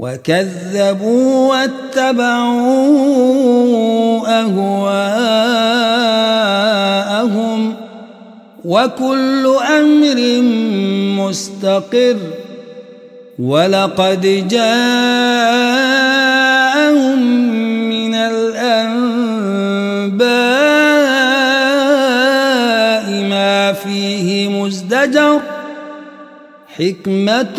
وكذبوا واتبعوا أهواءهم وكل أمر مستقر ولقد جاءهم من الأنباء ما فيه مزدجر حكمة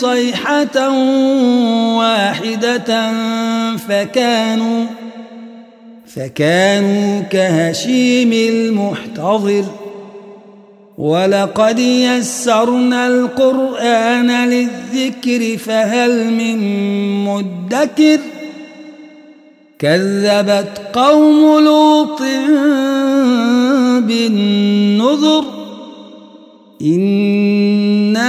صيحة واحدة فكانوا فكانوا كهشيم المحتضر. ولقد يسرنا القرآن للذكر فهل من مدكر؟ كذبت قوم لوط بالنذر. إنا